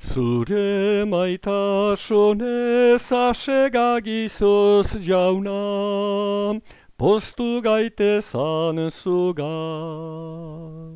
Zure maitasunez asegagizuz jauna, postu gaitezan zugan.